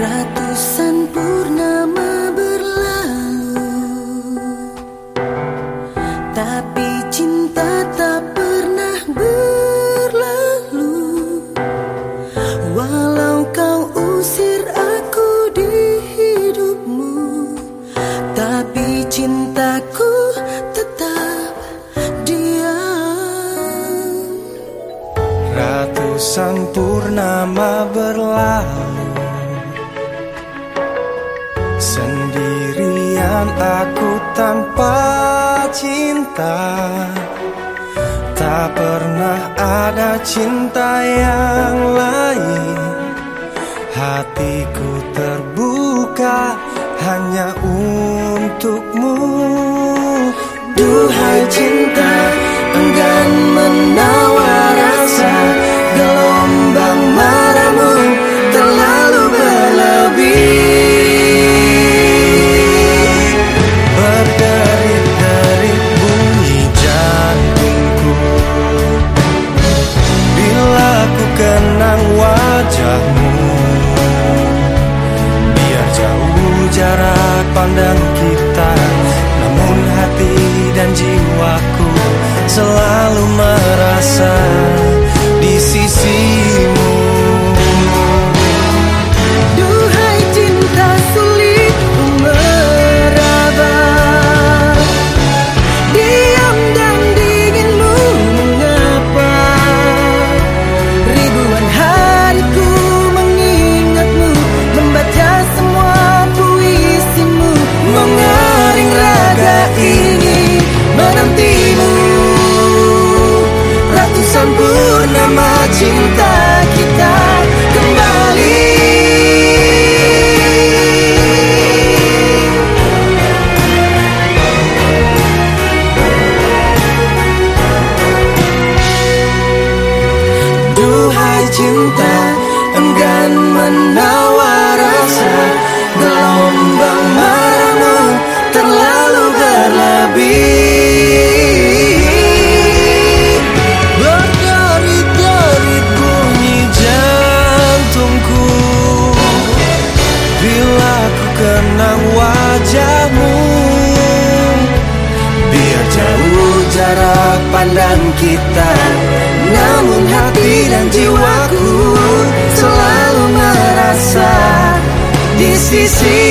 Ratusan purnama berlalu. Tapi cinta tak pernah berlalu. Walau kau usir aku di hidupmu Tapi cintaku tetap diam. Ratusan purnama berlalu Sendirian aku tanpa cinta. Tak pernah ada cinta yang lain. Hatiku terbuka hanya untukmu. Duhai cinta Selalu merasa di sisimu cinta kita kembali. Duhai cinta enggan menawar kenang wajahmu. Biar jauh jarak pandang kita Namun hati dan jiwaku Selalu merasa Di sisi